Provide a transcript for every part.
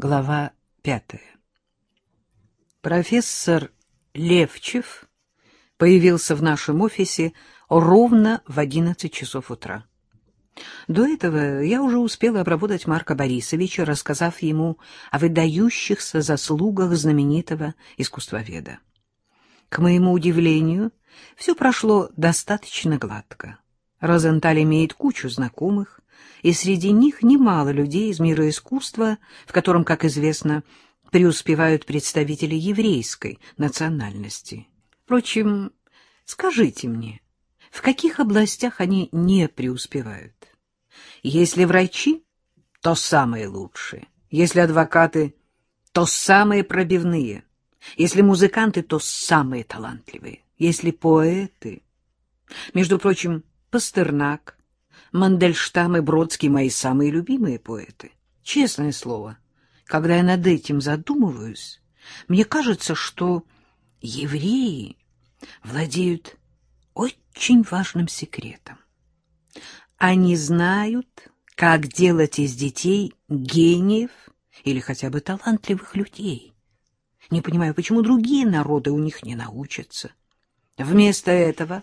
Глава пятая. Профессор Левчев появился в нашем офисе ровно в одиннадцать часов утра. До этого я уже успела обработать Марка Борисовича, рассказав ему о выдающихся заслугах знаменитого искусствоведа. К моему удивлению, все прошло достаточно гладко. Розенталь имеет кучу знакомых, и среди них немало людей из мира искусства, в котором, как известно, преуспевают представители еврейской национальности. Впрочем, скажите мне, в каких областях они не преуспевают? Если врачи, то самые лучшие. Если адвокаты, то самые пробивные. Если музыканты, то самые талантливые. Если поэты... Между прочим, Пастернак, Мандельштам и Бродский — мои самые любимые поэты. Честное слово, когда я над этим задумываюсь, мне кажется, что евреи владеют очень важным секретом. Они знают, как делать из детей гениев или хотя бы талантливых людей. Не понимаю, почему другие народы у них не научатся. Вместо этого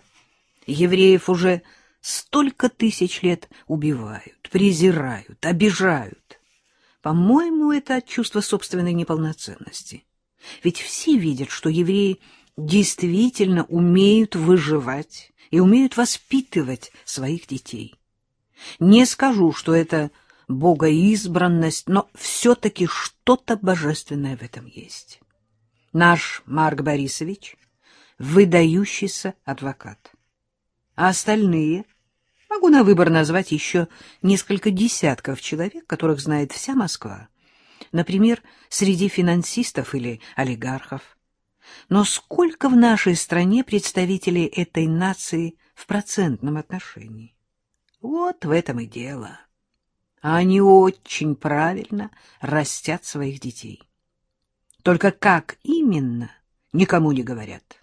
евреев уже столько тысяч лет убивают, презирают, обижают. По-моему, это от чувства собственной неполноценности. Ведь все видят, что евреи действительно умеют выживать и умеют воспитывать своих детей. Не скажу, что это богоизбранность, но все-таки что-то божественное в этом есть. Наш Марк Борисович — выдающийся адвокат. А остальные — Могу на выбор назвать еще несколько десятков человек, которых знает вся Москва. Например, среди финансистов или олигархов. Но сколько в нашей стране представителей этой нации в процентном отношении? Вот в этом и дело. А они очень правильно растят своих детей. Только как именно, никому не говорят.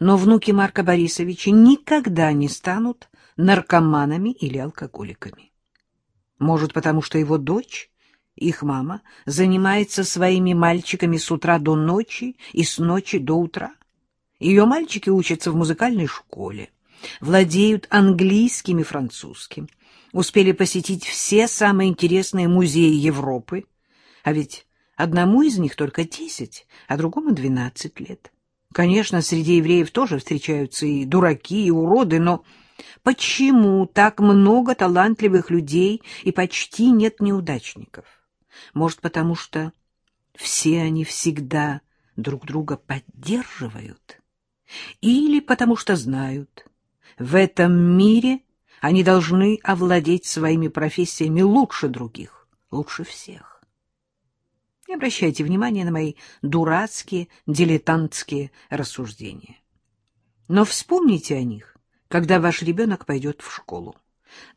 Но внуки Марка Борисовича никогда не станут наркоманами или алкоголиками. Может, потому что его дочь, их мама, занимается своими мальчиками с утра до ночи и с ночи до утра. Ее мальчики учатся в музыкальной школе, владеют английским и французским, успели посетить все самые интересные музеи Европы, а ведь одному из них только десять, а другому двенадцать лет. Конечно, среди евреев тоже встречаются и дураки, и уроды, но Почему так много талантливых людей и почти нет неудачников? Может, потому что все они всегда друг друга поддерживают? Или потому что знают, в этом мире они должны овладеть своими профессиями лучше других, лучше всех? Не обращайте внимания на мои дурацкие, дилетантские рассуждения. Но вспомните о них когда ваш ребенок пойдет в школу.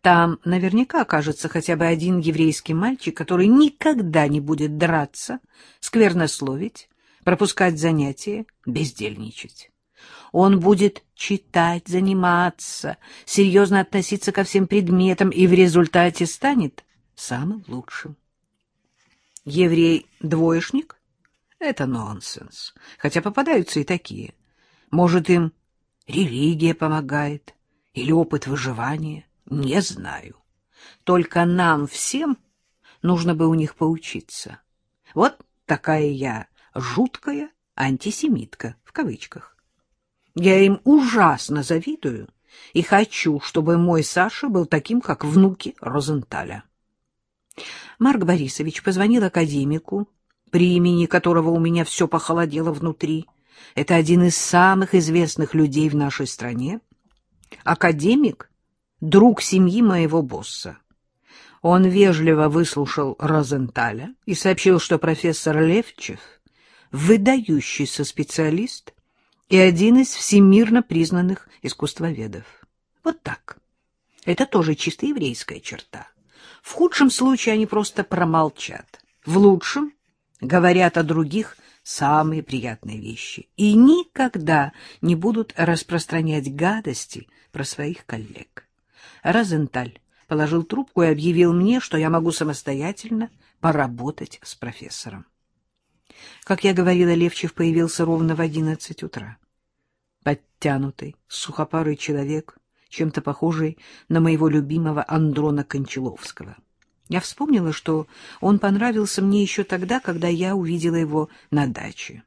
Там наверняка окажется хотя бы один еврейский мальчик, который никогда не будет драться, сквернословить, пропускать занятия, бездельничать. Он будет читать, заниматься, серьезно относиться ко всем предметам и в результате станет самым лучшим. Еврей-двоечник — это нонсенс, хотя попадаются и такие. Может, им религия помогает или опыт выживания, не знаю. Только нам всем нужно бы у них поучиться. Вот такая я жуткая антисемитка, в кавычках. Я им ужасно завидую и хочу, чтобы мой Саша был таким, как внуки Розенталя. Марк Борисович позвонил академику, при имени которого у меня все похолодело внутри, это один из самых известных людей в нашей стране. Академик, друг семьи моего босса. Он вежливо выслушал Розенталя и сообщил, что профессор Левчев — выдающийся специалист и один из всемирно признанных искусствоведов. Вот так. Это тоже чисто еврейская черта. В худшем случае они просто промолчат. В лучшем говорят о других самые приятные вещи и никогда не будут распространять гадости про своих коллег. Розенталь положил трубку и объявил мне, что я могу самостоятельно поработать с профессором. Как я говорила, Левчев появился ровно в одиннадцать утра. Подтянутый, сухопарый человек, чем-то похожий на моего любимого Андрона Кончаловского. Я вспомнила, что он понравился мне еще тогда, когда я увидела его на даче.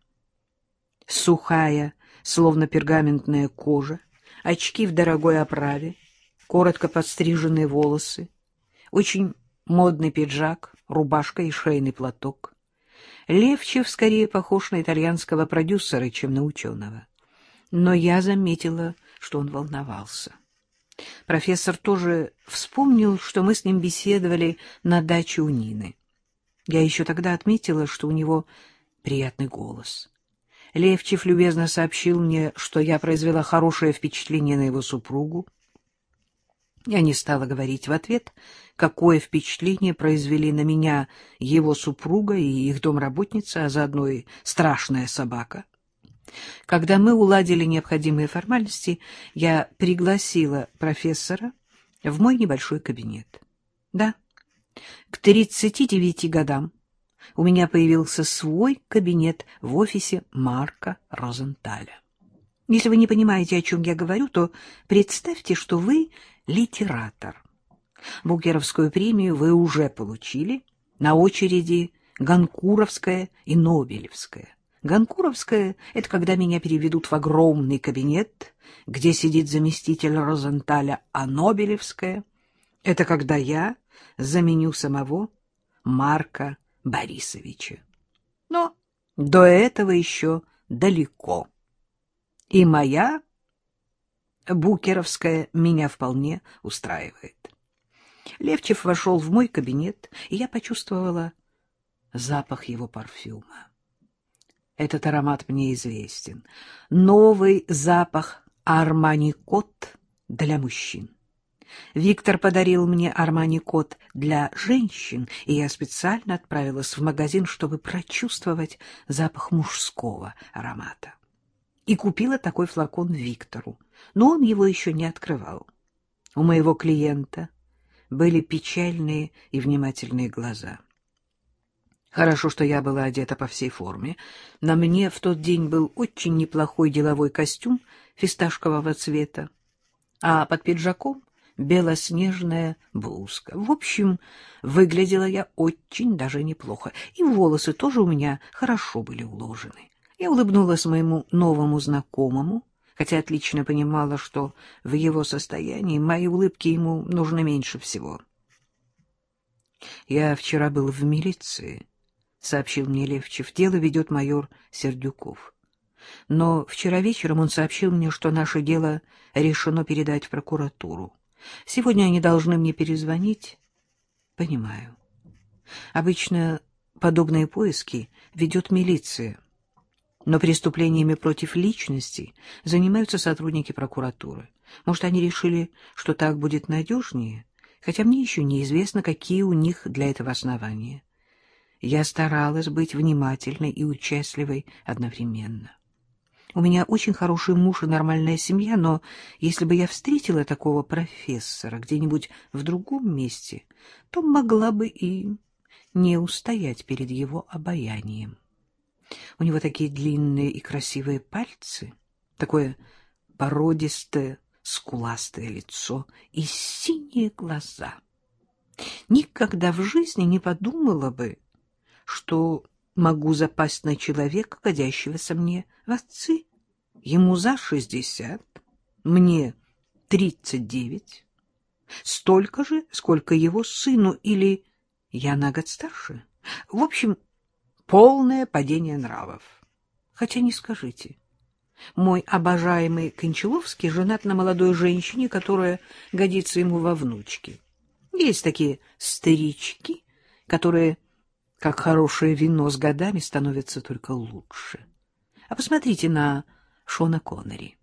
Сухая, словно пергаментная кожа, очки в дорогой оправе, коротко подстриженные волосы, очень модный пиджак, рубашка и шейный платок. Левчев скорее похож на итальянского продюсера, чем на ученого. Но я заметила, что он волновался. Профессор тоже вспомнил, что мы с ним беседовали на даче у Нины. Я еще тогда отметила, что у него приятный голос. Левчев любезно сообщил мне, что я произвела хорошее впечатление на его супругу. Я не стала говорить в ответ, какое впечатление произвели на меня его супруга и их домработница, а заодно и страшная собака. Когда мы уладили необходимые формальности, я пригласила профессора в мой небольшой кабинет. Да, к 39 годам у меня появился свой кабинет в офисе Марка Розенталя. Если вы не понимаете, о чем я говорю, то представьте, что вы литератор. Букеровскую премию вы уже получили, на очереди Ганкуровская и Нобелевская. Ганкуровская — это когда меня переведут в огромный кабинет, где сидит заместитель Розенталя, а Нобелевская — это когда я заменю самого Марка Борисовича. Но до этого еще далеко. И моя Букеровская меня вполне устраивает. Левчев вошел в мой кабинет, и я почувствовала запах его парфюма. Этот аромат мне известен. Новый запах Армани Кот для мужчин. Виктор подарил мне Армани Кот для женщин, и я специально отправилась в магазин, чтобы прочувствовать запах мужского аромата. И купила такой флакон Виктору, но он его еще не открывал. У моего клиента были печальные и внимательные глаза. Хорошо, что я была одета по всей форме. На мне в тот день был очень неплохой деловой костюм фисташкового цвета, а под пиджаком белоснежная блузка. В общем, выглядела я очень даже неплохо, и волосы тоже у меня хорошо были уложены. Я улыбнулась моему новому знакомому, хотя отлично понимала, что в его состоянии мои улыбки ему нужны меньше всего. Я вчера был в милиции, — сообщил мне Левчев. Дело ведет майор Сердюков. Но вчера вечером он сообщил мне, что наше дело решено передать в прокуратуру. Сегодня они должны мне перезвонить. Понимаю. Обычно подобные поиски ведет милиция, но преступлениями против личности занимаются сотрудники прокуратуры. Может, они решили, что так будет надежнее, хотя мне еще неизвестно, какие у них для этого основания. Я старалась быть внимательной и участливой одновременно. У меня очень хороший муж и нормальная семья, но если бы я встретила такого профессора где-нибудь в другом месте, то могла бы и не устоять перед его обаянием. У него такие длинные и красивые пальцы, такое породистое, скуластое лицо и синие глаза. Никогда в жизни не подумала бы, что могу запасть на человека, годящегося мне в отцы. Ему за шестьдесят, мне тридцать девять, столько же, сколько его сыну, или я на год старше. В общем, полное падение нравов. Хотя не скажите, мой обожаемый Кончаловский женат на молодой женщине, которая годится ему во внучки. Есть такие старички, которые как хорошее вино с годами становится только лучше. А посмотрите на Шона Коннери.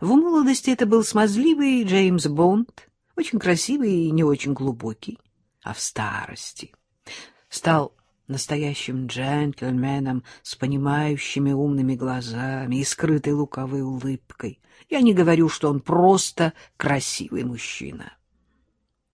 В молодости это был смазливый Джеймс Бонд, очень красивый и не очень глубокий, а в старости стал настоящим джентльменом с понимающими умными глазами и скрытой лукавой улыбкой. Я не говорю, что он просто красивый мужчина.